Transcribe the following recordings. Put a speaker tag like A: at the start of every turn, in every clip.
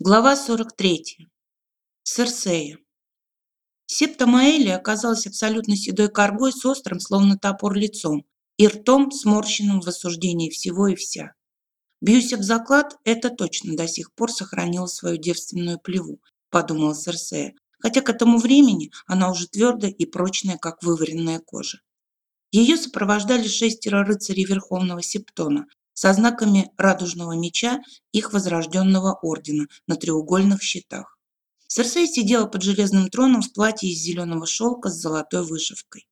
A: Глава 43. Серсея. Септа Маэли оказалась абсолютно седой коргой с острым, словно топор, лицом и ртом, сморщенным в осуждении всего и вся. Бьюсь об заклад, это точно до сих пор сохранила свою девственную плеву, подумала Серсея, хотя к этому времени она уже твердая и прочная, как вываренная кожа. Ее сопровождали шестеро рыцарей Верховного Септона, со знаками радужного меча их возрожденного ордена на треугольных щитах. Серсей сидела под железным троном в платье из зеленого шелка с золотой вышивкой.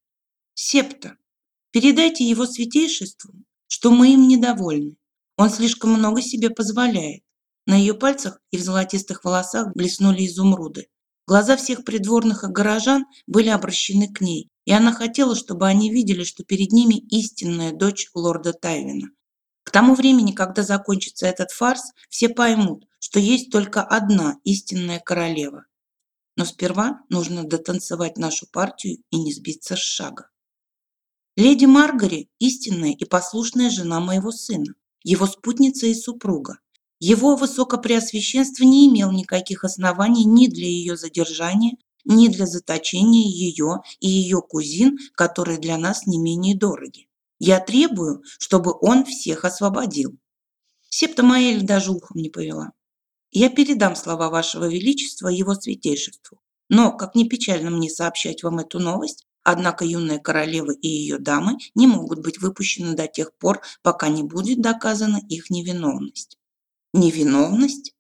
A: «Септа, передайте его святейшеству, что мы им недовольны. Он слишком много себе позволяет». На ее пальцах и в золотистых волосах блеснули изумруды. Глаза всех придворных и горожан были обращены к ней, и она хотела, чтобы они видели, что перед ними истинная дочь лорда Тайвина, к тому времени, когда закончится этот фарс, все поймут, что есть только одна истинная королева. Но сперва нужно дотанцевать нашу партию и не сбиться с шага. Леди Маргари – истинная и послушная жена моего сына, его спутница и супруга. Его высокопреосвященство не имел никаких оснований ни для ее задержания, ни для заточения ее и ее кузин, которые для нас не менее дороги. Я требую, чтобы он всех освободил. Септа Маэль даже ухом не повела. Я передам слова вашего величества его святейшеству. Но, как ни печально мне сообщать вам эту новость, однако юная королева и ее дамы не могут быть выпущены до тех пор, пока не будет доказана их невиновность. Невиновность?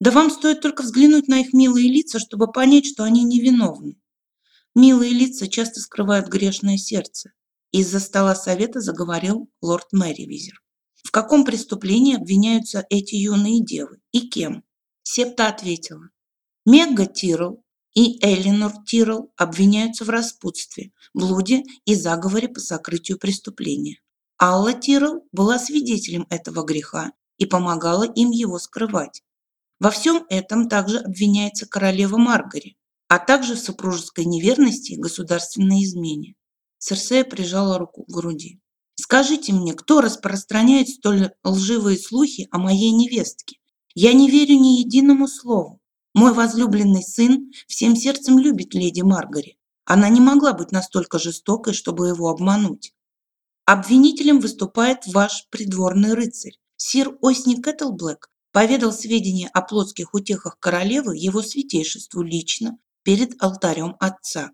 A: Да вам стоит только взглянуть на их милые лица, чтобы понять, что они невиновны. Милые лица часто скрывают грешное сердце. Из-за стола совета заговорил лорд Мэривизер. В каком преступлении обвиняются эти юные девы и кем? Септа ответила. Мегга Тирл и Эллинор Тирл обвиняются в распутстве, блуде и заговоре по сокрытию преступления. Алла Тирл была свидетелем этого греха и помогала им его скрывать. Во всем этом также обвиняется королева Маргари, а также в супружеской неверности и государственной измене. Серсея прижала руку к груди. «Скажите мне, кто распространяет столь лживые слухи о моей невестке? Я не верю ни единому слову. Мой возлюбленный сын всем сердцем любит леди Маргари. Она не могла быть настолько жестокой, чтобы его обмануть. Обвинителем выступает ваш придворный рыцарь. Сир Осни Кэтлблэк поведал сведения о плотских утехах королевы его святейшеству лично перед алтарем отца.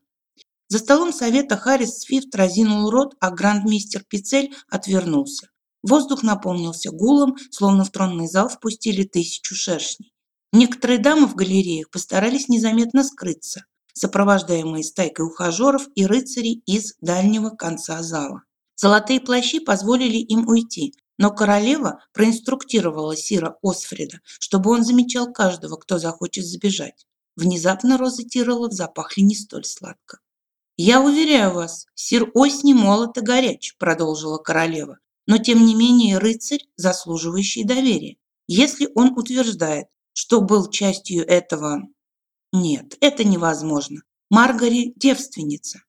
A: За столом совета Харрис Свифт разинул рот, а грандмистер Пицель отвернулся. Воздух наполнился гулом, словно в тронный зал впустили тысячу шершней. Некоторые дамы в галереях постарались незаметно скрыться, сопровождаемые стайкой ухажеров и рыцарей из дальнего конца зала. Золотые плащи позволили им уйти, но королева проинструктировала Сира Осфрида, чтобы он замечал каждого, кто захочет сбежать. Внезапно розы Тиролов запахли не столь сладко. «Я уверяю вас, сир Осни молод и горяч», – продолжила королева, «но тем не менее рыцарь, заслуживающий доверия. Если он утверждает, что был частью этого...» «Нет, это невозможно. Маргари – девственница».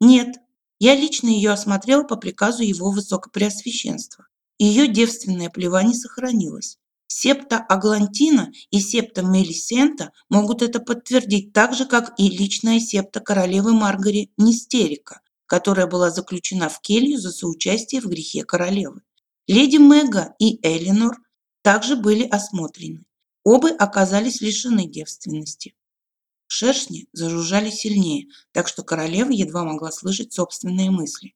A: «Нет, я лично ее осмотрел по приказу его высокопреосвященства. Ее девственная плева не сохранилась. Септа Аглантина и септа Мелисента могут это подтвердить так же, как и личная септа королевы Маргари Нистерика, которая была заключена в келью за соучастие в грехе королевы. Леди Мега и Элинор также были осмотрены. Оба оказались лишены девственности. Шершни зажужжали сильнее, так что королева едва могла слышать собственные мысли.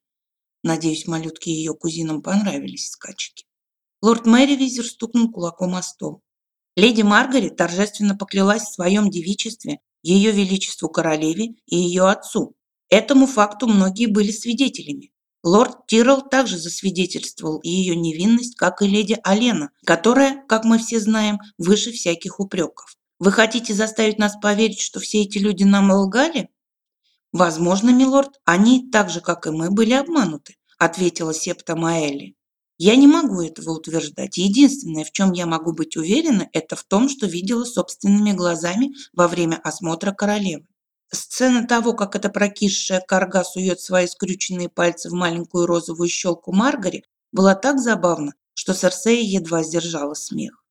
A: Надеюсь, малютке и ее кузинам понравились скачки. Лорд Мэривизер стукнул кулаком о стол. Леди Маргарет торжественно поклялась в своем девичестве ее величеству королеве и ее отцу. Этому факту многие были свидетелями. Лорд Тиррелл также засвидетельствовал ее невинность, как и леди Алена, которая, как мы все знаем, выше всяких упреков. Вы хотите заставить нас поверить, что все эти люди нам лгали? Возможно, милорд, они, так же, как и мы, были обмануты, ответила септа Маэлли. Я не могу этого утверждать. Единственное, в чем я могу быть уверена, это в том, что видела собственными глазами во время осмотра королевы. Сцена того, как эта прокисшая карга сует свои скрюченные пальцы в маленькую розовую щелку Маргари, была так забавна, что Серсея едва сдержала смех.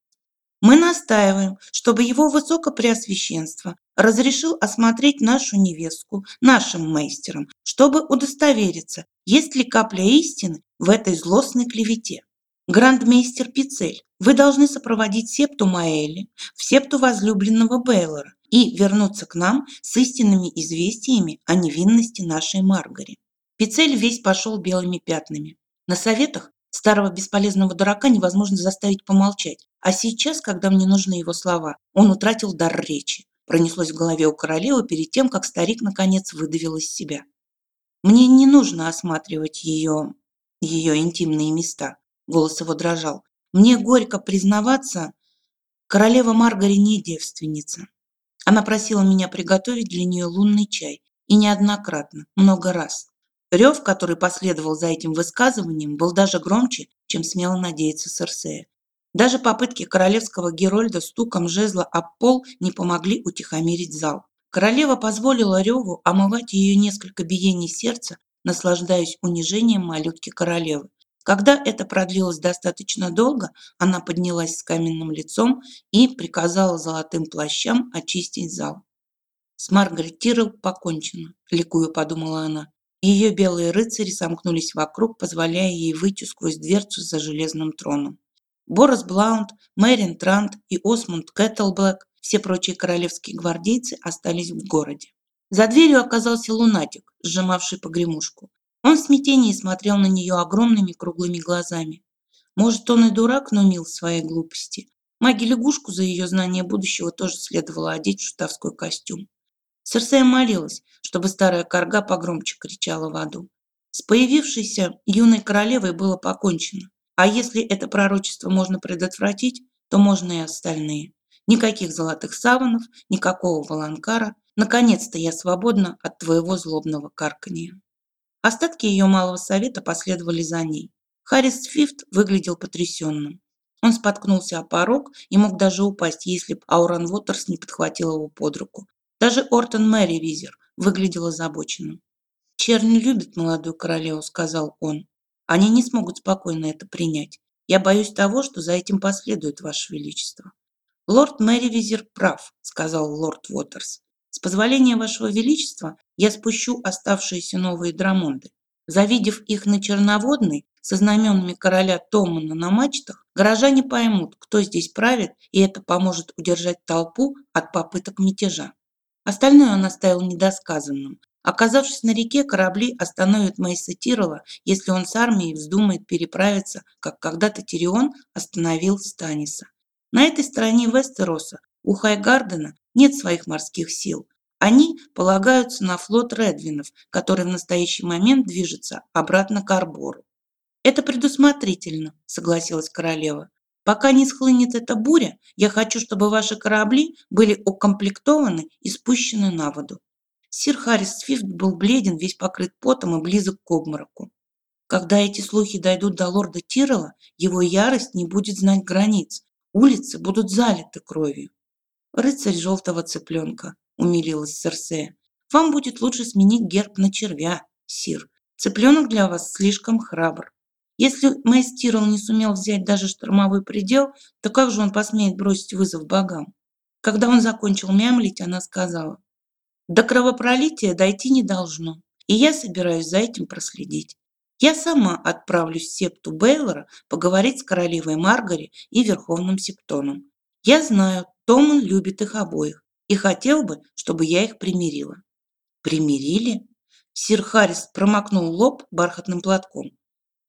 A: Мы настаиваем, чтобы его высокопреосвященство разрешил осмотреть нашу невестку нашим мейстером, чтобы удостовериться, есть ли капля истины в этой злостной клевете. Грандмейстер Пицель, вы должны сопроводить септу Маэли в септу возлюбленного Бейлора и вернуться к нам с истинными известиями о невинности нашей Маргари. Пицель весь пошел белыми пятнами. На советах старого бесполезного дурака невозможно заставить помолчать, а сейчас, когда мне нужны его слова, он утратил дар речи. Пронеслось в голове у королевы перед тем, как старик наконец выдавил из себя. Мне не нужно осматривать ее, ее интимные места. Голос его дрожал. Мне горько признаваться, королева Маргари не девственница. Она просила меня приготовить для нее лунный чай. И неоднократно, много раз. Рев, который последовал за этим высказыванием, был даже громче, чем смело надеяться Серсея. Даже попытки королевского Герольда стуком жезла об пол не помогли утихомирить зал. Королева позволила Реву омывать ее несколько биений сердца, наслаждаясь унижением малютки королевы. Когда это продлилось достаточно долго, она поднялась с каменным лицом и приказала золотым плащам очистить зал. «С Маргарет Тиррелл покончено», – ликую подумала она. Ее белые рыцари сомкнулись вокруг, позволяя ей выйти сквозь дверцу за железным троном. Борос Блаунд, Мэрин Трант и Осмунд Кэтлблэк, все прочие королевские гвардейцы остались в городе. За дверью оказался лунатик, сжимавший погремушку. Он в смятении смотрел на нее огромными круглыми глазами. Может, он и дурак, но мил своей глупости. Маги-лягушку за ее знание будущего тоже следовало одеть в шутовской костюм. Серсея молилась, чтобы старая корга погромче кричала в аду. С появившейся юной королевой было покончено. А если это пророчество можно предотвратить, то можно и остальные. Никаких золотых саванов, никакого волонкара. Наконец-то я свободна от твоего злобного карканья. Остатки ее малого совета последовали за ней. Харрис Фифт выглядел потрясенным. Он споткнулся о порог и мог даже упасть, если бы Ауран Уотерс не подхватил его под руку. Даже Ортон Мэри Визер выглядел озабоченным. «Черни любит молодую королеву», — сказал он. «Они не смогут спокойно это принять. Я боюсь того, что за этим последует, Ваше Величество». «Лорд Мэри Визер прав», — сказал лорд Уотерс. С позволения вашего величества я спущу оставшиеся новые драмонды. Завидев их на Черноводной, со знаменами короля Томана на мачтах, горожане поймут, кто здесь правит, и это поможет удержать толпу от попыток мятежа. Остальное он оставил недосказанным. Оказавшись на реке, корабли остановят Мейса Тирола, если он с армией вздумает переправиться, как когда-то Тирион остановил Станиса. На этой стороне Вестероса у Хайгардена нет своих морских сил. Они полагаются на флот Редвинов, который в настоящий момент движется обратно к Арбору. «Это предусмотрительно», – согласилась королева. «Пока не схлынет эта буря, я хочу, чтобы ваши корабли были укомплектованы и спущены на воду». Сир Харрис Свифт был бледен, весь покрыт потом и близок к обмороку. Когда эти слухи дойдут до лорда Тиррелла, его ярость не будет знать границ. Улицы будут залиты кровью. «Рыцарь желтого цыпленка», – умилилась Серсея. «Вам будет лучше сменить герб на червя, сир. Цыпленок для вас слишком храбр. Если Мэйс Тирл не сумел взять даже штормовой предел, то как же он посмеет бросить вызов богам?» Когда он закончил мямлить, она сказала, «До кровопролития дойти не должно, и я собираюсь за этим проследить. Я сама отправлюсь в септу Бейлора поговорить с королевой Маргари и Верховным Септоном. Я знаю, Томан любит их обоих и хотел бы, чтобы я их примирила. Примирили? Сир Харрис промокнул лоб бархатным платком.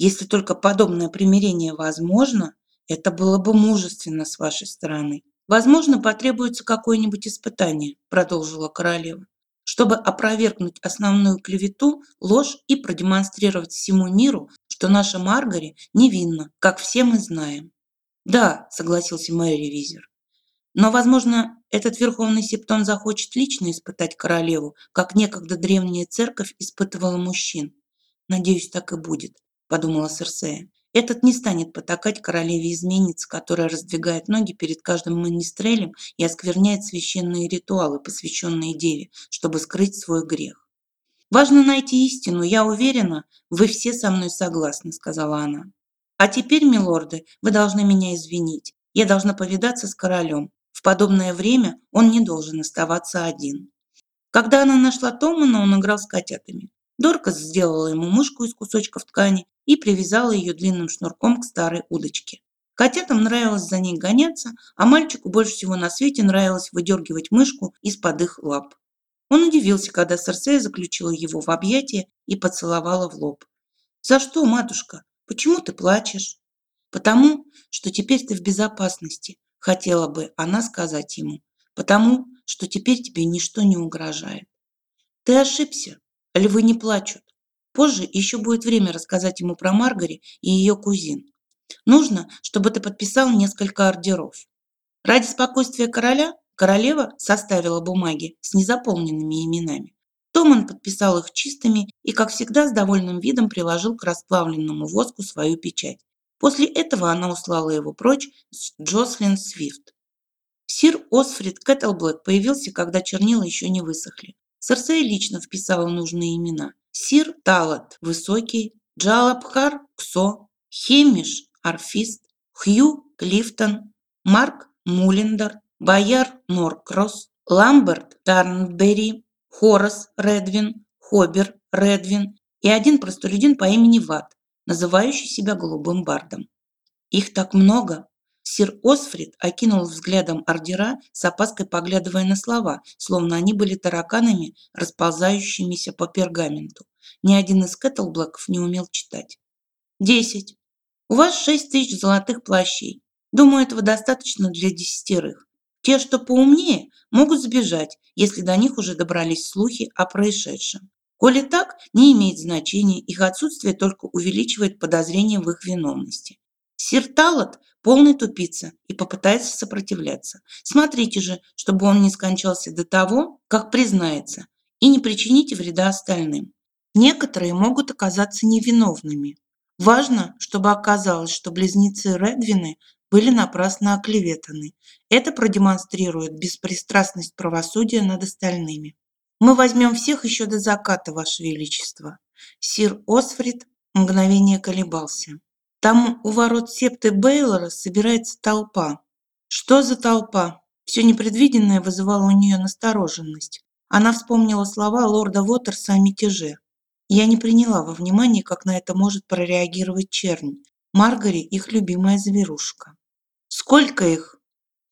A: Если только подобное примирение возможно, это было бы мужественно с вашей стороны. Возможно, потребуется какое-нибудь испытание, продолжила королева, чтобы опровергнуть основную клевету, ложь и продемонстрировать всему миру, что наша Маргари невинна, как все мы знаем. Да, согласился Мэри Визер. Но, возможно, этот верховный септон захочет лично испытать королеву, как некогда древняя церковь испытывала мужчин. Надеюсь, так и будет, подумала Серсея. Этот не станет потакать королеве-изменнице, которая раздвигает ноги перед каждым министрелем и оскверняет священные ритуалы, посвященные деве, чтобы скрыть свой грех. «Важно найти истину, я уверена, вы все со мной согласны», — сказала она. «А теперь, милорды, вы должны меня извинить. Я должна повидаться с королем. В подобное время он не должен оставаться один. Когда она нашла Томана, он играл с котятами. Доркас сделала ему мышку из кусочков ткани и привязала ее длинным шнурком к старой удочке. Котятам нравилось за ней гоняться, а мальчику больше всего на свете нравилось выдергивать мышку из-под их лап. Он удивился, когда Серсея заключила его в объятия и поцеловала в лоб. «За что, матушка? Почему ты плачешь?» «Потому, что теперь ты в безопасности», – хотела бы она сказать ему. «Потому, что теперь тебе ничто не угрожает». «Ты ошибся. Львы не плачут. Позже еще будет время рассказать ему про Маргари и ее кузин. Нужно, чтобы ты подписал несколько ордеров. Ради спокойствия короля королева составила бумаги с незаполненными именами. Томан подписал их чистыми и, как всегда, с довольным видом приложил к расплавленному воску свою печать. После этого она услала его прочь с Джослин Свифт. Сир Осфрид Кэтлблэк появился, когда чернила еще не высохли. Серсея лично вписала нужные имена. Сир Талат – Высокий, Джалабхар – Ксо, Хемиш Арфист, Хью Клифтон, Марк Мулендер, Бояр Норкросс, Ламберт Тарнбери, Хорас Редвин, Хобер Редвин и один простолюдин по имени Ват, называющий себя Голубым Бардом. Их так много. Сир Осфрид окинул взглядом ордера, с опаской поглядывая на слова, словно они были тараканами, расползающимися по пергаменту. Ни один из Кэтлблэков не умел читать. «Десять. У вас шесть тысяч золотых плащей. Думаю, этого достаточно для десятерых. Те, что поумнее, могут сбежать, если до них уже добрались слухи о происшедшем. Коли так, не имеет значения, их отсутствие только увеличивает подозрение в их виновности. Сир Талот – полный тупица и попытается сопротивляться. Смотрите же, чтобы он не скончался до того, как признается, и не причините вреда остальным. Некоторые могут оказаться невиновными, Важно, чтобы оказалось, что близнецы Редвины были напрасно оклеветаны. Это продемонстрирует беспристрастность правосудия над остальными. Мы возьмем всех еще до заката, Ваше Величество. Сир Осфрид мгновение колебался. Там у ворот септы Бейлора собирается толпа. Что за толпа? Все непредвиденное вызывало у нее настороженность. Она вспомнила слова лорда Уотерса о мятеже. Я не приняла во внимание, как на это может прореагировать чернь. Маргари – их любимая зверушка. Сколько их?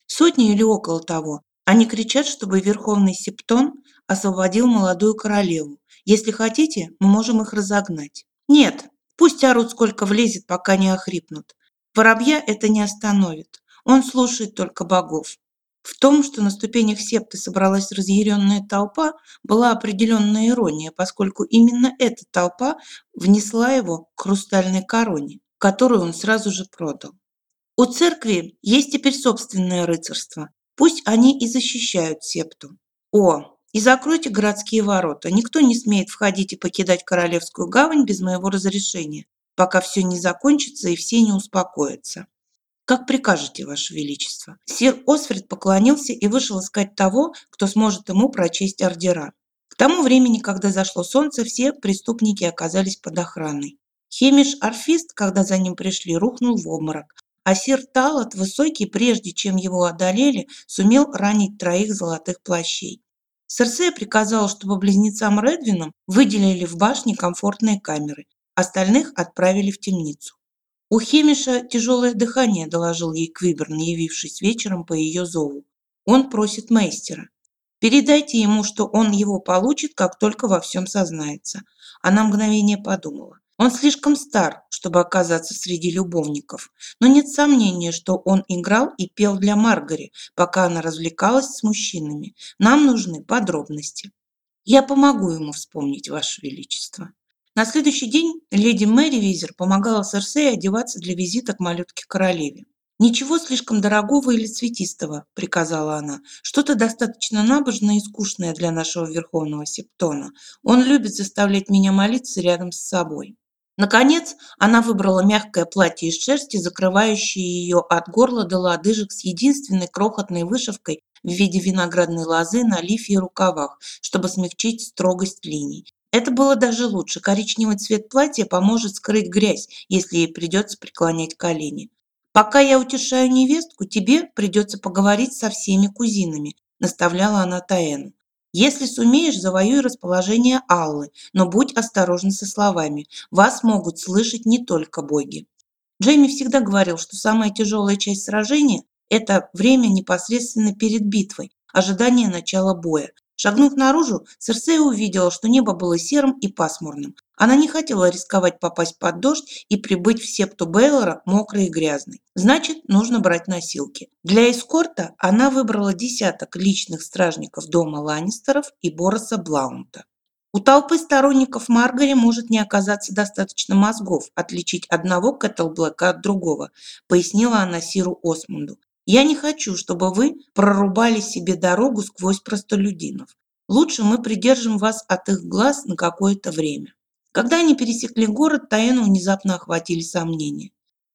A: Сотни или около того. Они кричат, чтобы Верховный Септон освободил молодую королеву. Если хотите, мы можем их разогнать. Нет, пусть орут сколько влезет, пока не охрипнут. Воробья это не остановит. Он слушает только богов. В том, что на ступенях септы собралась разъяренная толпа, была определенная ирония, поскольку именно эта толпа внесла его к хрустальной короне, которую он сразу же продал. У церкви есть теперь собственное рыцарство. Пусть они и защищают септу. О, и закройте городские ворота. Никто не смеет входить и покидать Королевскую гавань без моего разрешения, пока все не закончится и все не успокоятся. «Как прикажете, Ваше Величество». Сир Осфрид поклонился и вышел искать того, кто сможет ему прочесть ордера. К тому времени, когда зашло солнце, все преступники оказались под охраной. Хемиш Арфист, когда за ним пришли, рухнул в обморок, а сир Талот, высокий, прежде чем его одолели, сумел ранить троих золотых плащей. Серсея приказала, чтобы близнецам Редвинам выделили в башне комфортные камеры, остальных отправили в темницу. «У Хемиша тяжелое дыхание», – доложил ей Квиберн, явившись вечером по ее зову. «Он просит мейстера. Передайте ему, что он его получит, как только во всем сознается». Она мгновение подумала. Он слишком стар, чтобы оказаться среди любовников, но нет сомнения, что он играл и пел для Маргари, пока она развлекалась с мужчинами. Нам нужны подробности. Я помогу ему вспомнить, Ваше Величество. На следующий день леди Мэри Визер помогала Серсее одеваться для визита к малютке королеве. «Ничего слишком дорогого или цветистого», – приказала она. «Что-то достаточно набожное и скучное для нашего верховного септона. Он любит заставлять меня молиться рядом с собой». Наконец, она выбрала мягкое платье из шерсти, закрывающее ее от горла до лодыжек с единственной крохотной вышивкой в виде виноградной лозы на лифе и рукавах, чтобы смягчить строгость линий. Это было даже лучше. Коричневый цвет платья поможет скрыть грязь, если ей придется преклонять колени. «Пока я утешаю невестку, тебе придется поговорить со всеми кузинами», наставляла она Таэну. «Если сумеешь, завоюй расположение Аллы, но будь осторожна со словами. Вас могут слышать не только боги». Джейми всегда говорил, что самая тяжелая часть сражения – это время непосредственно перед битвой, ожидание начала боя. Шагнув наружу, Серсея увидела, что небо было серым и пасмурным. Она не хотела рисковать попасть под дождь и прибыть в септу Бейлора мокрой и грязной. Значит, нужно брать носилки. Для эскорта она выбрала десяток личных стражников дома Ланнистеров и Бороса Блаунта. У толпы сторонников Маргари может не оказаться достаточно мозгов отличить одного Кэтлблэка от другого, пояснила она Сиру Осмунду. Я не хочу, чтобы вы прорубали себе дорогу сквозь простолюдинов. Лучше мы придержим вас от их глаз на какое-то время. Когда они пересекли город, Таэну внезапно охватили сомнения.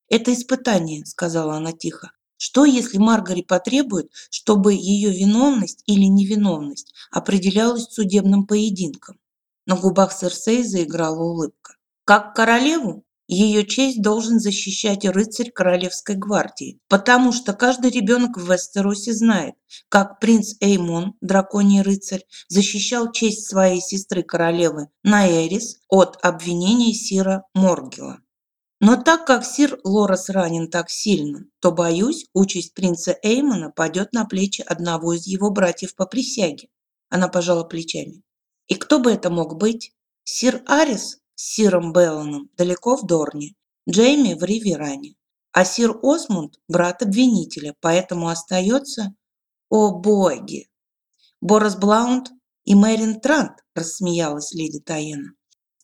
A: «Это испытание», – сказала она тихо. «Что, если Маргари потребует, чтобы ее виновность или невиновность определялась судебным поединком?» На губах Серсеи заиграла улыбка. «Как королеву ее честь должен защищать рыцарь Королевской гвардии, потому что каждый ребенок в Вестеросе знает, как принц Эймон, драконий рыцарь, защищал честь своей сестры королевы Наэрис от обвинений Сира Моргела. Но так как сир Лорас ранен так сильно, то, боюсь, участь принца Эймона падет на плечи одного из его братьев по присяге. Она пожала плечами. И кто бы это мог быть? Сир Арис сиром Белланом далеко в Дорне, Джейми в Риверане, а сир Осмунд – брат обвинителя, поэтому остается... О боги! Борос Блаунд и Мэрин Трант, рассмеялась леди Таена.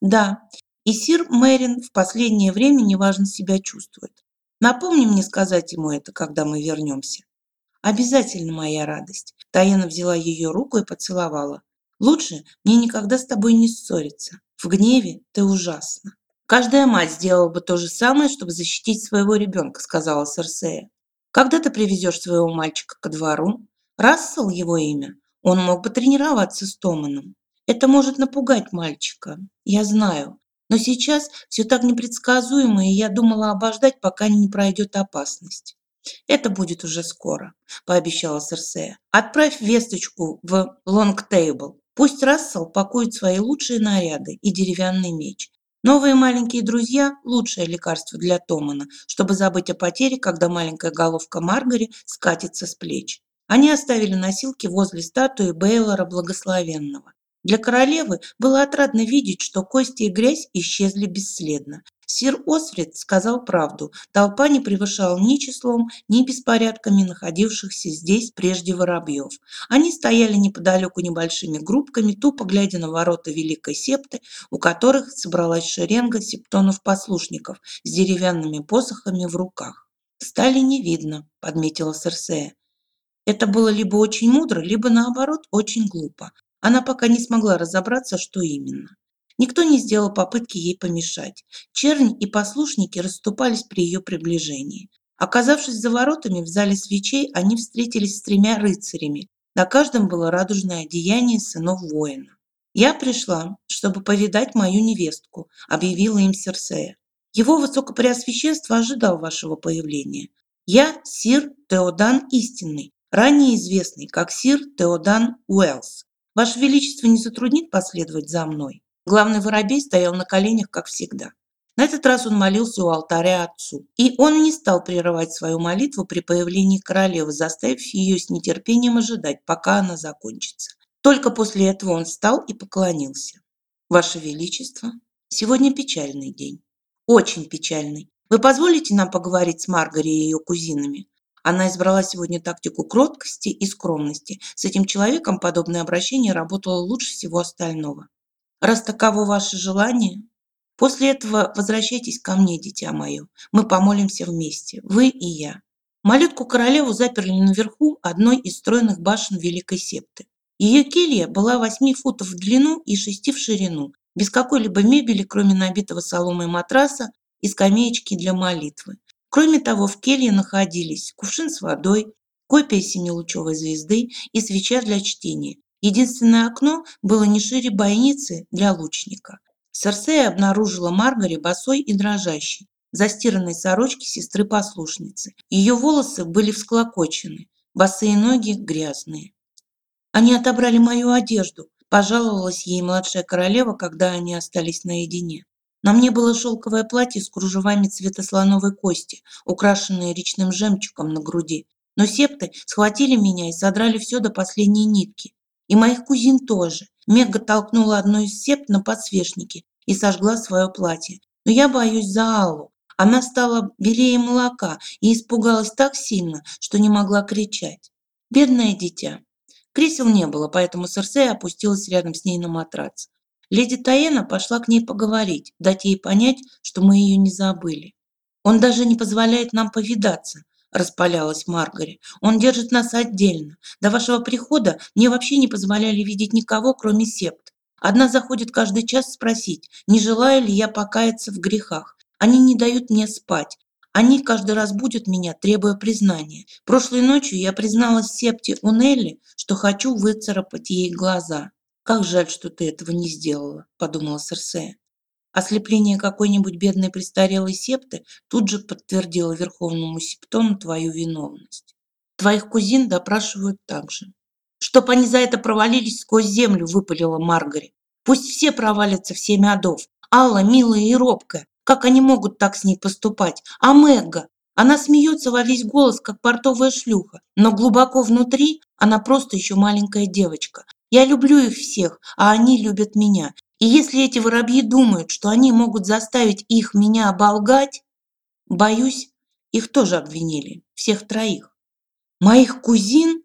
A: Да, и сир Мэрин в последнее время неважно себя чувствует. Напомни мне сказать ему это, когда мы вернемся. Обязательно моя радость. Таена взяла ее руку и поцеловала. Лучше мне никогда с тобой не ссориться. В гневе ты ужасна. Каждая мать сделала бы то же самое, чтобы защитить своего ребенка, сказала Серсея. Когда ты привезешь своего мальчика ко двору? Рассел его имя. Он мог бы тренироваться с Томаном. Это может напугать мальчика. Я знаю. Но сейчас все так непредсказуемо, и я думала обождать, пока не пройдет опасность. Это будет уже скоро, пообещала Серсея. Отправь весточку в Лонгтейбл. Пусть Рассел пакует свои лучшие наряды и деревянный меч. Новые маленькие друзья – лучшее лекарство для Томана, чтобы забыть о потере, когда маленькая головка Маргари скатится с плеч. Они оставили носилки возле статуи Бейлора Благословенного. Для королевы было отрадно видеть, что кости и грязь исчезли бесследно. Сир Осфрид сказал правду. Толпа не превышала ни числом, ни беспорядками находившихся здесь прежде воробьев. Они стояли неподалеку небольшими группками, тупо глядя на ворота Великой Септы, у которых собралась шеренга септонов-послушников с деревянными посохами в руках. «Стали не видно», – подметила Серсея. Это было либо очень мудро, либо, наоборот, очень глупо. Она пока не смогла разобраться, что именно. Никто не сделал попытки ей помешать. Чернь и послушники расступались при ее приближении. Оказавшись за воротами в зале свечей, они встретились с тремя рыцарями. На каждом было радужное одеяние сынов воина. «Я пришла, чтобы повидать мою невестку», – объявила им Серсея. «Его высокопреосвященство ожидал вашего появления. Я сир Теодан Истинный, ранее известный как сир Теодан Уэллс. Ваше Величество не затруднит последовать за мной?» Главный воробей стоял на коленях, как всегда. На этот раз он молился у алтаря отцу. И он не стал прерывать свою молитву при появлении королевы, заставив ее с нетерпением ожидать, пока она закончится. Только после этого он встал и поклонился. «Ваше Величество, сегодня печальный день. Очень печальный. Вы позволите нам поговорить с Маргари и ее кузинами?» Она избрала сегодня тактику кроткости и скромности. С этим человеком подобное обращение работало лучше всего остального. Раз таково ваше желание, после этого возвращайтесь ко мне, дитя мое. Мы помолимся вместе, вы и я. Малютку королеву заперли наверху одной из стройных башен Великой Септы. Ее келья была 8 футов в длину и 6 в ширину, без какой-либо мебели, кроме набитого соломой матраса и скамеечки для молитвы. Кроме того, в келье находились кувшин с водой, копия семилучевой звезды и свеча для чтения, Единственное окно было не шире бойницы для лучника. Серсея обнаружила Маргари босой и дрожащей. застиранной сорочке сестры-послушницы. Ее волосы были всклокочены, босые ноги грязные. Они отобрали мою одежду, пожаловалась ей младшая королева, когда они остались наедине. На мне было шелковое платье с кружевами цвета слоновой кости, украшенное речным жемчугом на груди. Но септы схватили меня и содрали все до последней нитки. И моих кузин тоже. Мега толкнула одну из септ на подсвечнике и сожгла свое платье. Но я боюсь за Аллу. Она стала белее молока и испугалась так сильно, что не могла кричать. Бедное дитя. Кресел не было, поэтому Серсей опустилась рядом с ней на матрац. Леди Таена пошла к ней поговорить, дать ей понять, что мы ее не забыли. Он даже не позволяет нам повидаться, распалялась Маргари. Он держит нас отдельно. До вашего прихода мне вообще не позволяли видеть никого, кроме септ. Одна заходит каждый час спросить, не желаю ли я покаяться в грехах. Они не дают мне спать. Они каждый раз будут меня, требуя признания. Прошлой ночью я призналась Септе у Нелли, что хочу выцарапать ей глаза. «Как жаль, что ты этого не сделала», – подумала Серсея. Ослепление какой-нибудь бедной престарелой септы тут же подтвердило Верховному Септону твою виновность. Твоих кузин допрашивают также. Чтоб они за это провалились сквозь землю, выпалила Маргари. Пусть все провалятся в семь адов. Алла, милая и робкая. Как они могут так с ней поступать? А Мэгга? Она смеется во весь голос, как портовая шлюха. Но глубоко внутри она просто еще маленькая девочка. Я люблю их всех, а они любят меня. И если эти воробьи думают, что они могут заставить их меня оболгать, боюсь, их тоже обвинили, всех троих. Моих кузин,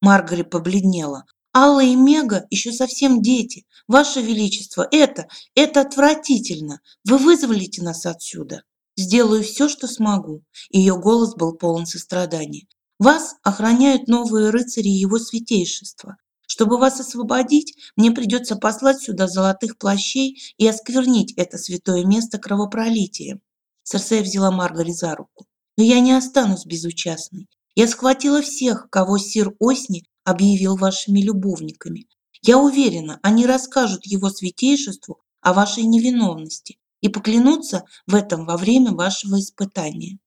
A: Маргаret побледнела, Алла и Мега еще совсем дети. Ваше Величество, это, это отвратительно. Вы вызволите нас отсюда. Сделаю все, что смогу. Ее голос был полон сострадания. Вас охраняют новые рыцари его святейшества. Чтобы вас освободить, мне придется послать сюда золотых плащей и осквернить это святое место кровопролитием. Серсея взяла Маргари за руку. Но я не останусь безучастной. Я схватила всех, кого сир Осни объявил вашими любовниками. Я уверена, они расскажут его святейшеству о вашей невиновности и поклянутся в этом во время вашего испытания.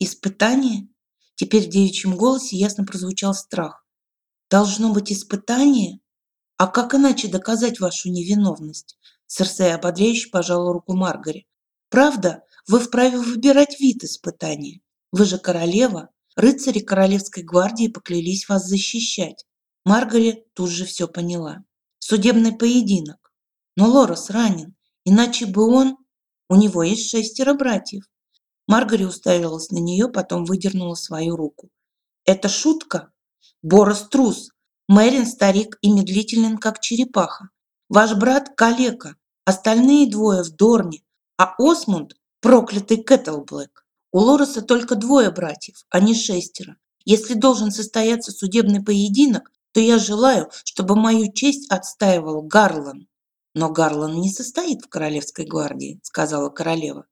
A: Испытание? Теперь в девичьем голосе ясно прозвучал страх. Должно быть испытание? А как иначе доказать вашу невиновность? Серсея ободряюще пожала руку Маргаре. Правда, вы вправе выбирать вид испытания. Вы же королева. Рыцари Королевской гвардии поклялись вас защищать. Маргаре тут же все поняла. Судебный поединок. Но Лорес ранен, иначе бы он... У него есть шестеро братьев. Маргари уставилась на нее, потом выдернула свою руку. «Это шутка?» Борос трус, Мэрин старик и медлителен, как черепаха. Ваш брат – калека, остальные двое в Дорне, а Осмунд – проклятый Кэтлблэк. У Лореса только двое братьев, а не шестеро. Если должен состояться судебный поединок, то я желаю, чтобы мою честь отстаивал Гарлан. Но Гарлан не состоит в королевской гвардии, сказала королева.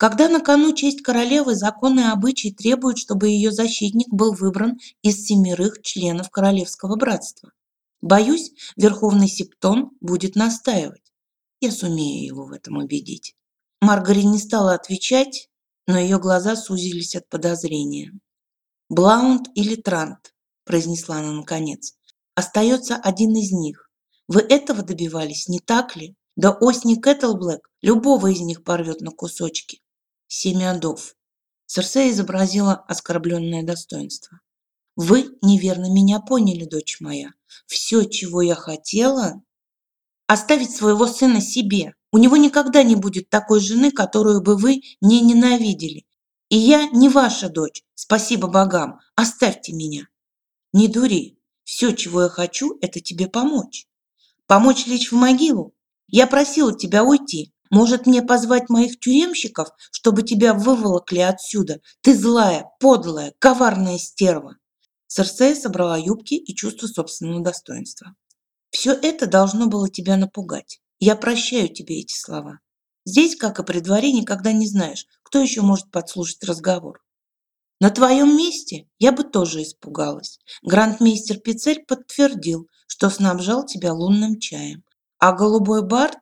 A: Когда на кону честь королевы, законы и обычаи требуют, чтобы ее защитник был выбран из семерых членов королевского братства. Боюсь, Верховный Септон будет настаивать. Я сумею его в этом убедить. Маргари не стала отвечать, но ее глаза сузились от подозрения. «Блаунд или Трант?» – произнесла она наконец. «Остается один из них. Вы этого добивались, не так ли? Да Осни Кэтлблэк любого из них порвет на кусочки семиадов. Серсея изобразила оскорбленное достоинство. Вы неверно меня поняли, дочь моя. Все, чего я хотела, оставить своего сына себе. У него никогда не будет такой жены, которую бы вы не ненавидели. И я не ваша дочь, спасибо богам, оставьте меня. Не дури, все, чего я хочу, это тебе помочь. Помочь лечь в могилу? Я просила тебя уйти, может, мне позвать моих тюремщиков, чтобы тебя выволокли отсюда? Ты злая, подлая, коварная стерва!» Серсея собрала юбки и чувство собственного достоинства. «Все это должно было тебя напугать. Я прощаю тебе эти слова. Здесь, как и при дворе, никогда не знаешь, кто еще может подслушать разговор. На твоем месте я бы тоже испугалась. Грандмейстер Пиццель подтвердил, что снабжал тебя лунным чаем. А голубой бард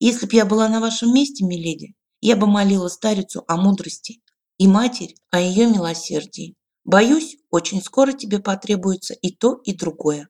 A: если б я была на вашем месте, миледи, я бы молила старицу о мудрости и матерь о ее милосердии. Боюсь, очень скоро тебе потребуется и то, и другое.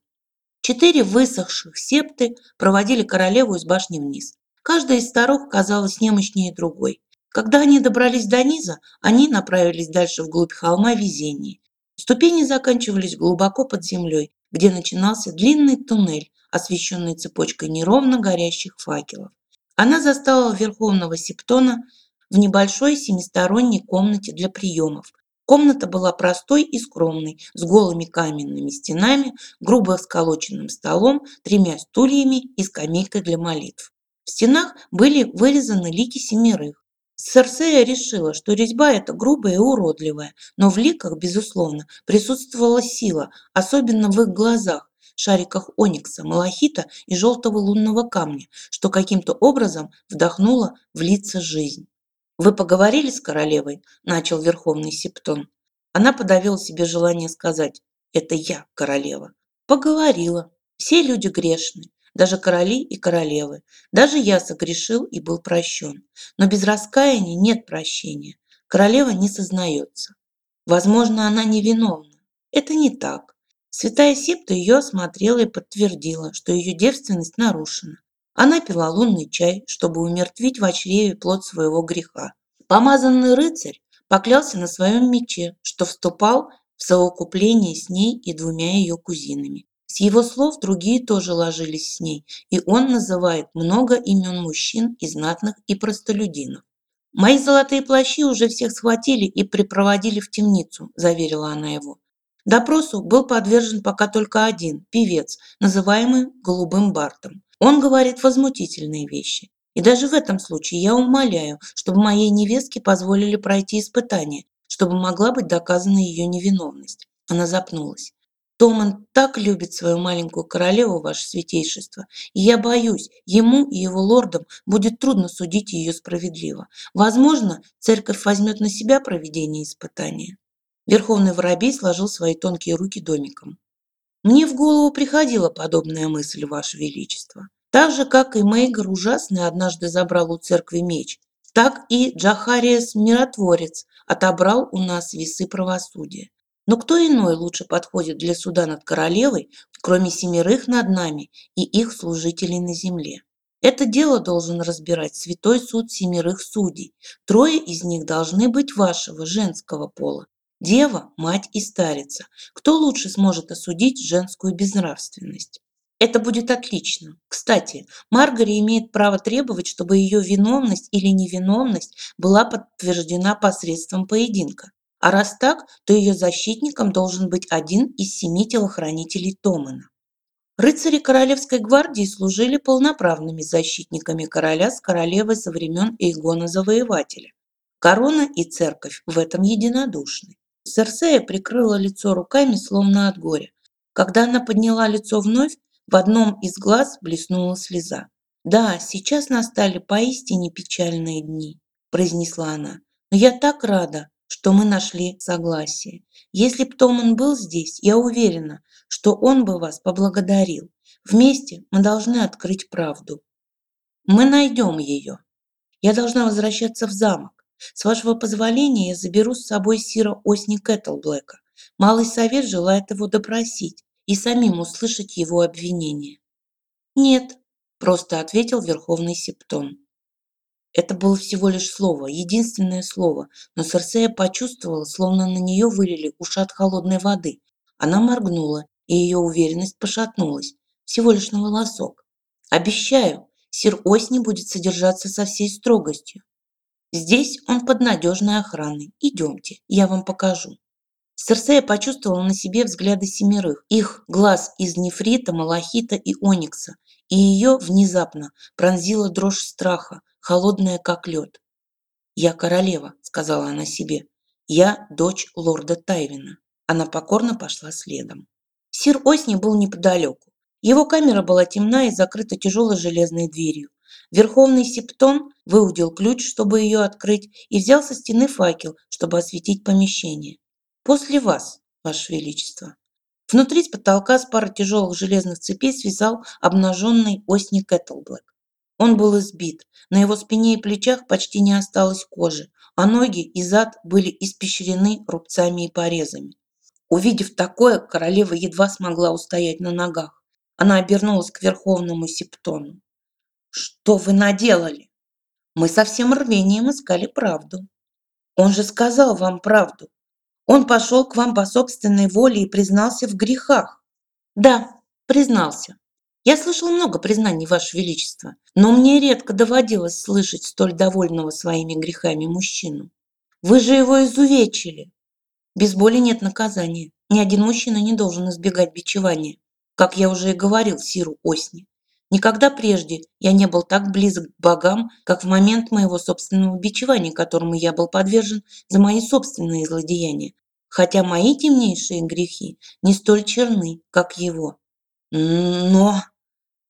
A: Четыре высохших септы проводили королеву из башни вниз. Каждая из старух казалась немощнее другой. Когда они добрались до низа, они направились дальше вглубь холма везения. Ступени заканчивались глубоко под землей, где начинался длинный туннель, освещенный цепочкой неровно горящих факелов. Она застала Верховного Септона в небольшой семисторонней комнате для приемов. Комната была простой и скромной, с голыми каменными стенами, грубо сколоченным столом, тремя стульями и скамейкой для молитв. В стенах были вырезаны лики семерых. Серсея решила, что резьба эта грубая и уродливая, но в ликах, безусловно, присутствовала сила, особенно в их глазах, шариках оникса, малахита и желтого лунного камня, что каким-то образом вдохнуло в лица жизнь. «Вы поговорили с королевой?» – начал Верховный Септон. Она подавила себе желание сказать «Это я, королева». Поговорила. Все люди грешны, даже короли и королевы. Даже я согрешил и был прощен. Но без раскаяния нет прощения. Королева не сознается. Возможно, она невиновна. Это не так. Святая Септа ее осмотрела и подтвердила, что ее девственность нарушена. Она пила лунный чай, чтобы умертвить в чреве плод своего греха. Помазанный рыцарь поклялся на своем мече, что вступал в совокупление с ней и двумя ее кузинами. С его слов другие тоже ложились с ней, и он называет много имен мужчин и знатных, и простолюдинов. «Мои золотые плащи уже всех схватили и припроводили в темницу», – заверила она его. Допросу был подвержен пока только один, певец, называемый Голубым Бартом. Он говорит возмутительные вещи. И даже в этом случае я умоляю, чтобы моей невестке позволили пройти испытание, чтобы могла быть доказана ее невиновность. Она запнулась. Томан так любит свою маленькую королеву, ваше святейшество, и я боюсь, ему и его лордам будет трудно судить ее справедливо. Возможно, церковь возьмет на себя проведение испытания. Верховный воробей сложил свои тонкие руки домиком. Мне в голову приходила подобная мысль, Ваше Величество. Так же, как и Мейгар ужасный однажды забрал у церкви меч, так и Джахариес Миротворец отобрал у нас весы правосудия. Но кто иной лучше подходит для суда над королевой, кроме семерых над нами и их служителей на земле? Это дело должен разбирать святой суд семерых судей. Трое из них должны быть вашего женского пола, Дева, мать и старица. Кто лучше сможет осудить женскую безнравственность? Это будет отлично. Кстати, Маргари имеет право требовать, чтобы ее виновность или невиновность была подтверждена посредством поединка. А раз так, то ее защитником должен быть один из семи телохранителей Томана. Рыцари Королевской гвардии служили полноправными защитниками короля с королевой со времен Эйгона Завоевателя. Корона и церковь в этом единодушны. Серсея прикрыла лицо руками, словно от горя. Когда она подняла лицо вновь, в одном из глаз блеснула слеза. «Да, сейчас настали поистине печальные дни», – произнесла она. «Но я так рада, что мы нашли согласие. Если б Томан был здесь, я уверена, что он бы вас поблагодарил. Вместе мы должны открыть правду. Мы найдем ее. Я должна возвращаться в замок. С вашего позволения я заберу с собой Сира Осни Кэтлблэка. Малый совет желает его допросить и самим услышать его обвинения. Нет, просто ответил Верховный Септон. Это было всего лишь слово, единственное слово, но Серсея почувствовала, словно на нее вылили ушат холодной воды. Она моргнула, и ее уверенность пошатнулась. Всего лишь на волосок. «Обещаю, сир Осни будет содержаться со всей строгостью. Здесь он под надежной охраной. Идемте, я вам покажу». Серсея почувствовала на себе взгляды семерых, их глаз из нефрита, малахита и оникса, и ее внезапно пронзила дрожь страха, холодная как лед. «Я королева», — сказала она себе. «Я дочь лорда Тайвина». Она покорно пошла следом. Сир Осни был неподалеку. Его камера была темна и закрыта тяжелой железной дверью. Верховный Септон выудил ключ, чтобы ее открыть, и взял со стены факел, чтобы осветить помещение. «После вас, Ваше Величество». Внутри с потолка с пары тяжелых железных цепей связал обнаженный Осни Кэтлблэк. Он был избит. На его спине и плечах почти не осталось кожи, а ноги и зад были испещрены рубцами и порезами. Увидев такое, королева едва смогла устоять на ногах. Она обернулась к верховному септону. «Что вы наделали?» «Мы со всем рвением искали правду. Он же сказал вам правду. Он пошел к вам по собственной воле и признался в грехах». «Да, признался. Я слышал много признаний, Ваше Величество, но мне редко доводилось слышать столь довольного своими грехами мужчину. Вы же его изувечили. Без боли нет наказания. Ни один мужчина не должен избегать бичевания. Как я уже и говорил Сиру Осни. Никогда прежде я не был так близок к богам, как в момент моего собственного бичевания, которому я был подвержен за мои собственные злодеяния, хотя мои темнейшие грехи не столь черны, как его. Но,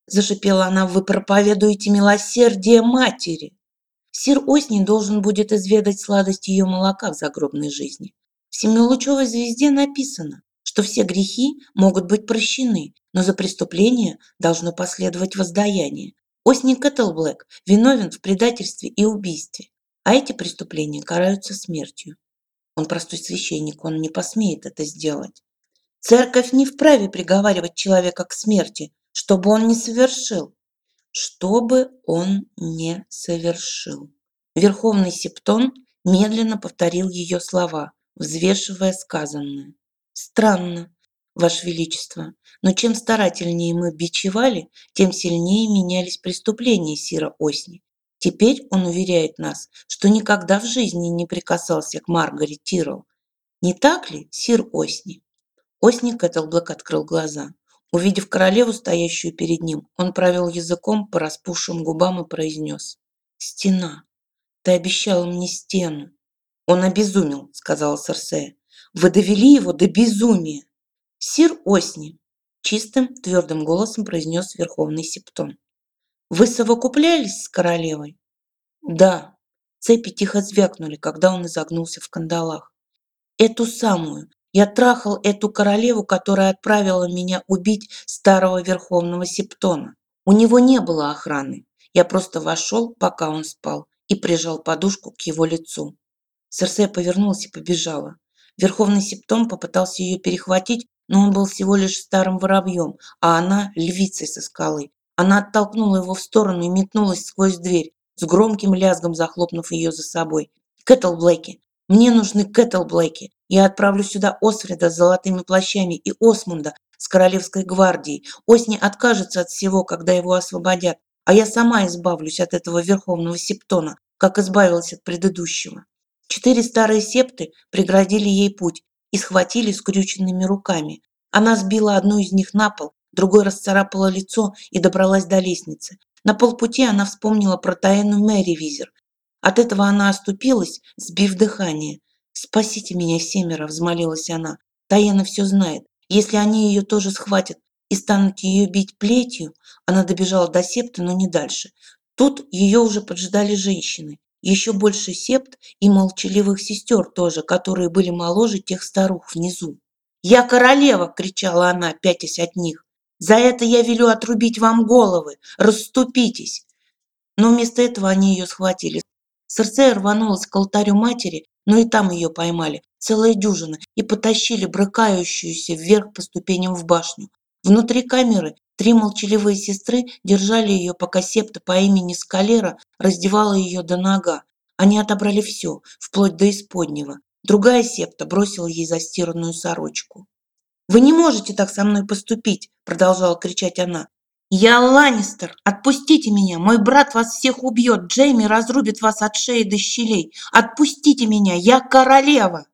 A: зашипела она, вы проповедуете милосердие матери. Сир Осни должен будет изведать сладость ее молока в загробной жизни. В семилучевой звезде написано, что все грехи могут быть прощены, но за преступление должно последовать воздаяние. Осни Кэтлблэк виновен в предательстве и убийстве, а эти преступления караются смертью. Он простой священник, он не посмеет это сделать. Церковь не вправе приговаривать человека к смерти, чтобы он не совершил. Чтобы он не совершил. Верховный Септон медленно повторил ее слова – взвешивая сказанное. Странно, Ваше Величество, но чем старательнее мы бичевали, тем сильнее менялись преступления Сира Осни. Теперь он уверяет нас, что никогда в жизни не прикасался к Маргарет Тирл. Не так ли, Сир Осни? Осни Кэтлблэк открыл глаза. Увидев королеву, стоящую перед ним, он провел языком по распухшим губам и произнес. «Стена! Ты обещала мне стену!» «Он обезумел», — сказала Серсея. «Вы довели его до безумия». «Сир Осни», — чистым, твердым голосом произнес Верховный Септон. «Вы совокуплялись с королевой?» «Да». Цепи тихо звякнули, когда он изогнулся в кандалах. «Эту самую. Я трахал эту королеву, которая отправила меня убить старого Верховного Септона. У него не было охраны. Я просто вошел, пока он спал, и прижал подушку к его лицу. Серсея повернулась и побежала. Верховный септом попытался ее перехватить, но он был всего лишь старым воробьем, а она – львицей со скалы. Она оттолкнула его в сторону и метнулась сквозь дверь, с громким лязгом захлопнув ее за собой. «Кэтл Блэки! Мне нужны Кэтл Блэки! Я отправлю сюда Осфреда с золотыми плащами и Осмунда с Королевской гвардией. Осни откажется от всего, когда его освободят, а я сама избавлюсь от этого Верховного Септона, как избавилась от предыдущего». Четыре старые септы преградили ей путь и схватили скрюченными руками. Она сбила одну из них на пол, другой расцарапала лицо и добралась до лестницы. На полпути она вспомнила про Таэну Мэри Визер. От этого она оступилась, сбив дыхание. «Спасите меня, семеро!» – взмолилась она. «Таена все знает. Если они ее тоже схватят и станут ее бить плетью...» Она добежала до септы, но не дальше. Тут ее уже поджидали женщины еще больше септ и молчаливых сестер тоже, которые были моложе тех старух внизу. «Я королева!» – кричала она, пятясь от них. «За это я велю отрубить вам головы! Расступитесь!» Но вместо этого они ее схватили. Серсея рванулась к алтарю матери, но и там ее поймали, целая дюжина, и потащили брыкающуюся вверх по ступеням в башню. Внутри камеры Три молчаливые сестры держали ее, пока септа по имени Скалера раздевала ее до нога. Они отобрали все, вплоть до исподнего. Другая септа бросила ей застиранную сорочку. «Вы не можете так со мной поступить!» – продолжала кричать она. «Я Ланнистер! Отпустите меня! Мой брат вас всех убьет! Джейми разрубит вас от шеи до щелей! Отпустите меня! Я королева!»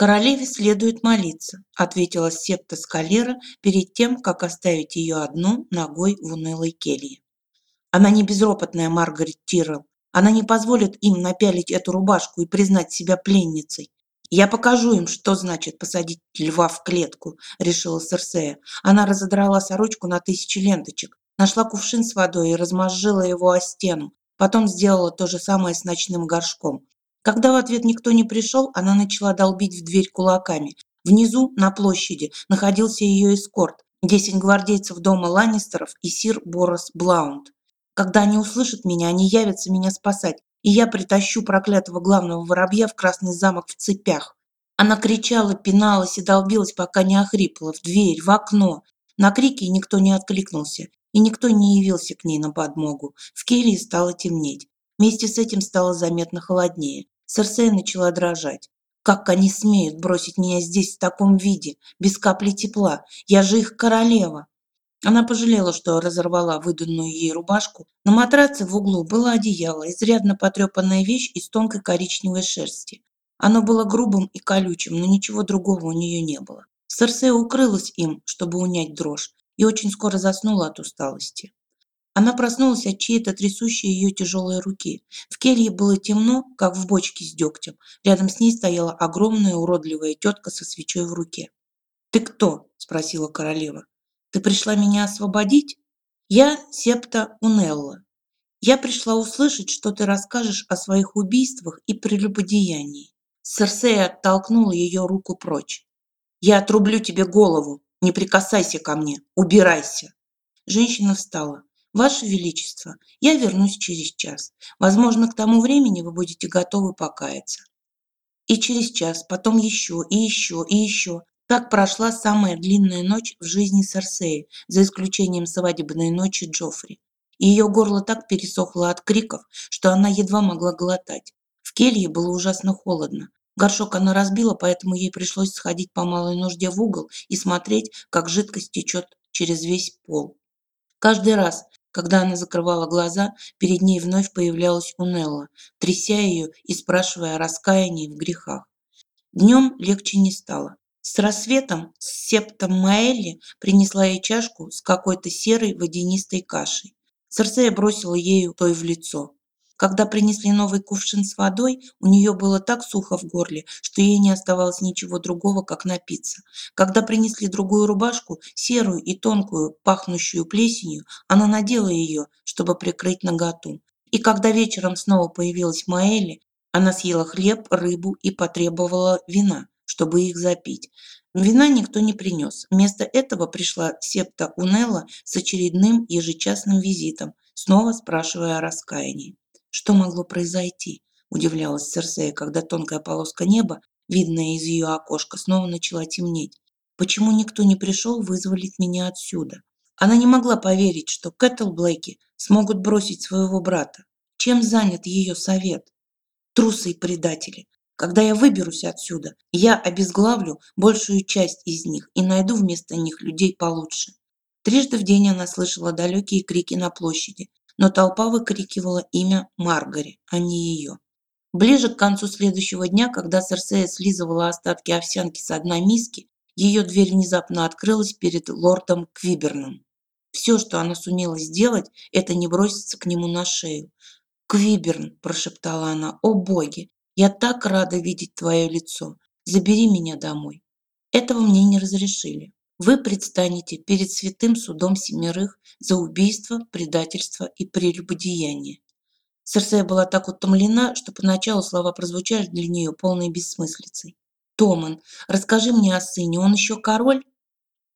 A: «Королеве следует молиться», – ответила септа Скалера перед тем, как оставить ее одну ногой в унылой келье. «Она не безропотная Маргарет Тиррелл. Она не позволит им напялить эту рубашку и признать себя пленницей. «Я покажу им, что значит посадить льва в клетку», – решила Серсея. Она разодрала сорочку на тысячи ленточек, нашла кувшин с водой и размозжила его о стену. Потом сделала то же самое с ночным горшком. Когда в ответ никто не пришел, она начала долбить в дверь кулаками. Внизу, на площади, находился ее эскорт. Десять гвардейцев дома Ланнистеров и сир Борос Блаунд. Когда они услышат меня, они явятся меня спасать, и я притащу проклятого главного воробья в красный замок в цепях. Она кричала, пиналась и долбилась, пока не охрипла, в дверь, в окно. На крики никто не откликнулся, и никто не явился к ней на подмогу. В келье стало темнеть. Вместе с этим стало заметно холоднее. Серсея начала дрожать. Как они смеют бросить меня здесь в таком виде, без капли тепла? Я же их королева. Она пожалела, что разорвала выданную ей рубашку. На матраце в углу было одеяло, изрядно потрепанная вещь из тонкой коричневой шерсти. Оно было грубым и колючим, но ничего другого у нее не было. Серсея укрылась им, чтобы унять дрожь, и очень скоро заснула от усталости. Она проснулась от чьей-то трясущей ее тяжелой руки. В келье было темно, как в бочке с дегтем. Рядом с ней стояла огромная уродливая тетка со свечой в руке. «Ты кто?» – спросила королева. «Ты пришла меня освободить?» «Я Септа Унелла. Я пришла услышать, что ты расскажешь о своих убийствах и прелюбодеянии». Серсея оттолкнула ее руку прочь. «Я отрублю тебе голову. Не прикасайся ко мне. Убирайся!» Женщина встала. Ваше Величество, я вернусь через час. Возможно, к тому времени вы будете готовы покаяться. И через час, потом еще, и еще, и еще. Так прошла самая длинная ночь в жизни Серсеи, за исключением свадебной ночи Джоффри. Ее горло так пересохло от криков, что она едва могла глотать. В келье было ужасно холодно. Горшок она разбила, поэтому ей пришлось сходить по малой нужде в угол и смотреть, как жидкость течет через весь пол. Каждый раз, когда она закрывала глаза, перед ней вновь появлялась Унелла, тряся ее и спрашивая о раскаянии в грехах. Днем легче не стало. С рассветом Септа Маэлли принесла ей чашку с какой-то серой водянистой кашей. Серсея бросила ею той в лицо. Когда принесли новый кувшин с водой, у нее было так сухо в горле, что ей не оставалось ничего другого, как напиться. Когда принесли другую рубашку, серую и тонкую, пахнущую плесенью, она надела ее, чтобы прикрыть наготу. И когда вечером снова появилась Маэли, она съела хлеб, рыбу и потребовала вина, чтобы их запить. Вина никто не принес. Вместо этого пришла септа Унелла с очередным ежечасным визитом, снова спрашивая о раскаянии. Что могло произойти? Удивлялась Серсея, когда тонкая полоска неба, видная из ее окошка, снова начала темнеть. Почему никто не пришел вызволить меня отсюда? Она не могла поверить, что Кэттл Блэки смогут бросить своего брата. Чем занят ее совет? Трусы и предатели. Когда я выберусь отсюда, я обезглавлю большую часть из них и найду вместо них людей получше. Трижды в день она слышала далекие крики на площади, но толпа выкрикивала имя Маргари, а не ее. Ближе к концу следующего дня, когда Серсея слизывала остатки овсянки с одной миски, ее дверь внезапно открылась перед лордом Квиберном. Все, что она сумела сделать, это не броситься к нему на шею. «Квиберн», – прошептала она, – «о боги, я так рада видеть твое лицо. Забери меня домой». Этого мне не разрешили вы предстанете перед святым судом семерых за убийство, предательство и прелюбодеяние. Серсея была так утомлена, что поначалу слова прозвучали для нее полной бессмыслицей. «Томан, расскажи мне о сыне, он еще король?»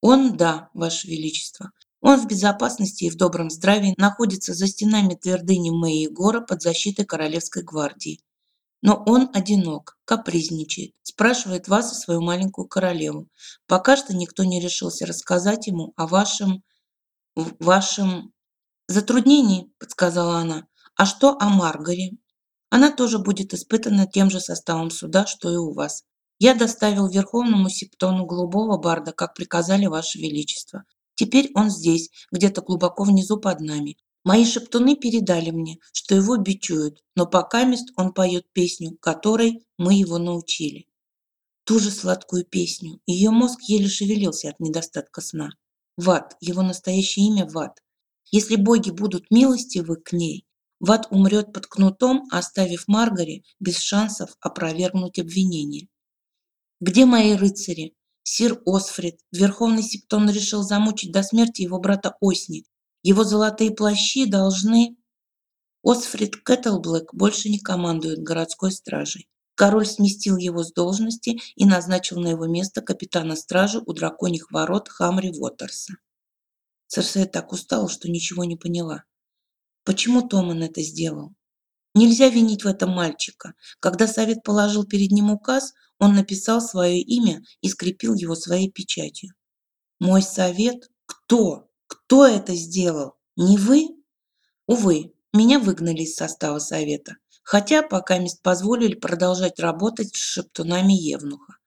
A: «Он, да, ваше величество. Он в безопасности и в добром здравии находится за стенами твердыни Мэи Гора под защитой Королевской гвардии. Но он одинок, капризничает, спрашивает вас и свою маленькую королеву. Пока что никто не решился рассказать ему о вашем... вашем... затруднении, подсказала она. А что о Маргаре? Она тоже будет испытана тем же составом суда, что и у вас. Я доставил Верховному Септону голубого барда, как приказали Ваше Величество. Теперь он здесь, где-то глубоко внизу под нами. Мои шептуны передали мне, что его бичуют, но пока мест он поет песню, которой мы его научили. Ту же сладкую песню. Ее мозг еле шевелился от недостатка сна. Ват, его настоящее имя Ват. Если боги будут милостивы к ней, Ват умрет под кнутом, оставив Маргари без шансов опровергнуть обвинение. Где мои рыцари? Сир Осфрид, Верховный Септон решил замучить до смерти его брата Осни, его золотые плащи должны... Осфрид Кэттлблэк больше не командует городской стражей. Король сместил его с должности и назначил на его место капитана стражи у драконьих ворот Хамри Уотерса. Церсея так устала, что ничего не поняла. Почему Томан это сделал? Нельзя винить в этом мальчика. Когда совет положил перед ним указ, он написал свое имя и скрепил его своей печатью. Мой совет? Кто? Кто это сделал? Не вы? Увы, меня выгнали из состава совета, хотя пока мест позволили продолжать работать с шептунами Евнуха.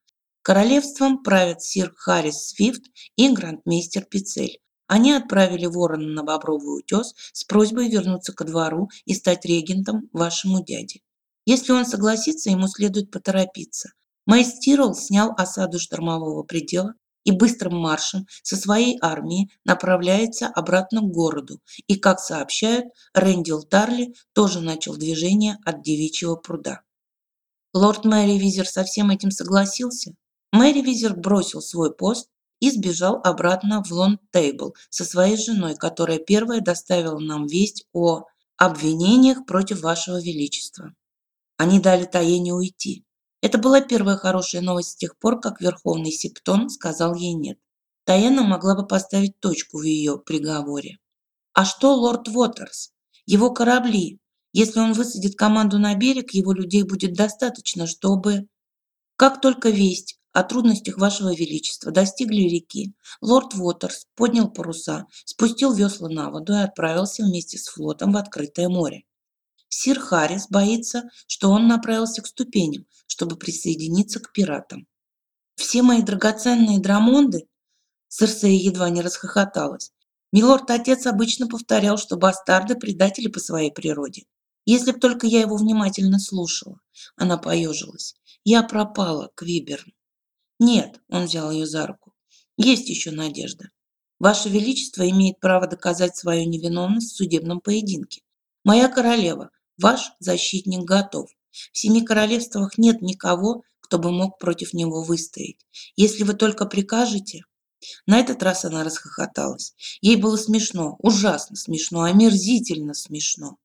A: Королевством правят сир Харрис Свифт и грандмейстер Пицель. Они отправили ворона на Бобровый утес с просьбой вернуться ко двору и стать регентом вашему дяде. Если он согласится, ему следует поторопиться. Тирл снял осаду штормового предела и быстрым маршем со своей армией направляется обратно к городу. И, как сообщают, Рэндил Тарли тоже начал движение от Девичьего пруда. Лорд Мэри Визер со всем этим согласился. Мэри Визер бросил свой пост и сбежал обратно в Лонд-Тейбл со своей женой, которая первая доставила нам весть о обвинениях против вашего величества. Они дали Таене уйти. Это была первая хорошая новость с тех пор, как Верховный Септон сказал ей «нет». Таяна могла бы поставить точку в ее приговоре. А что лорд Уотерс? Его корабли. Если он высадит команду на берег, его людей будет достаточно, чтобы... Как только весть о трудностях вашего величества достигли реки, лорд Уотерс поднял паруса, спустил весла на воду и отправился вместе с флотом в открытое море. Сир Харрис боится, что он направился к ступеням, чтобы присоединиться к пиратам. Все мои драгоценные драмонды, Серсея едва не расхохоталась, Милорд-отец обычно повторял, что бастарды – предатели по своей природе. Если б только я его внимательно слушала. Она поежилась. Я пропала, Квиберн. Нет, он взял ее за руку. Есть еще надежда. Ваше Величество имеет право доказать свою невиновность в судебном поединке. Моя королева, ваш защитник готов. В семи королевствах нет никого, кто бы мог против него выстоять. Если вы только прикажете... На этот раз она расхохоталась. Ей было смешно, ужасно смешно, омерзительно смешно.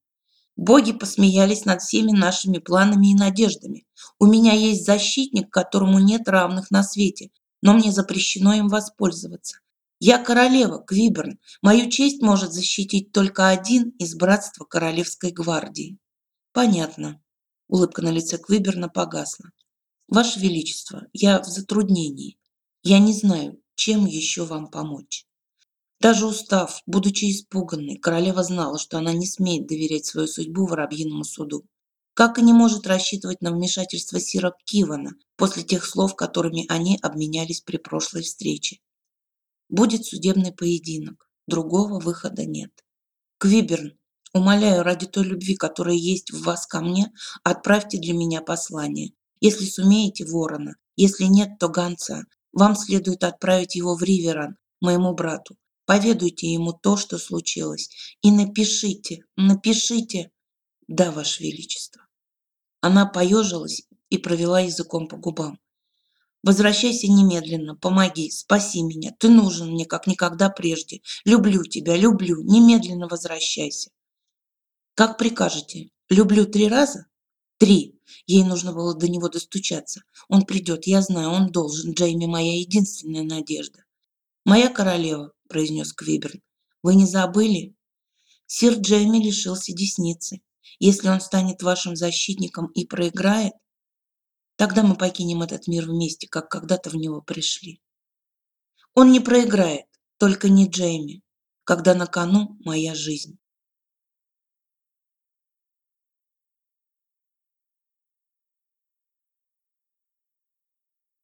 A: Боги посмеялись над всеми нашими планами и надеждами. У меня есть защитник, которому нет равных на свете, но мне запрещено им воспользоваться. Я королева, Квиберн. Мою честь может защитить только один из братства Королевской гвардии. Понятно. Улыбка на лице Квиберна погасла. Ваше Величество, я в затруднении. Я не знаю, чем еще вам помочь. Даже устав, будучи испуганной, королева знала, что она не смеет доверять свою судьбу воробьиному суду. Как и не может рассчитывать на вмешательство Сира Кивана после тех слов, которыми они обменялись при прошлой встрече. Будет судебный поединок. Другого выхода нет. Квиберн, умоляю, ради той любви, которая есть в вас ко мне, отправьте для меня послание. Если сумеете, ворона. Если нет, то гонца. Вам следует отправить его в Риверан, моему брату. Поведайте ему то, что случилось, и напишите, напишите. Да, Ваше Величество. Она поежилась и провела языком по губам. Возвращайся немедленно, помоги, спаси меня. Ты нужен мне, как никогда прежде. Люблю тебя, люблю. Немедленно возвращайся. Как прикажете? Люблю три раза? Три. Ей нужно было до него достучаться. Он придет, я знаю, он должен. Джейми моя единственная надежда. Моя королева, произнес Квиберн. Вы не забыли? Сир Джейми лишился десницы. Если он станет вашим защитником и проиграет, тогда мы покинем этот мир вместе, как когда-то в него пришли. Он не проиграет, только не Джейми, когда на кону моя жизнь.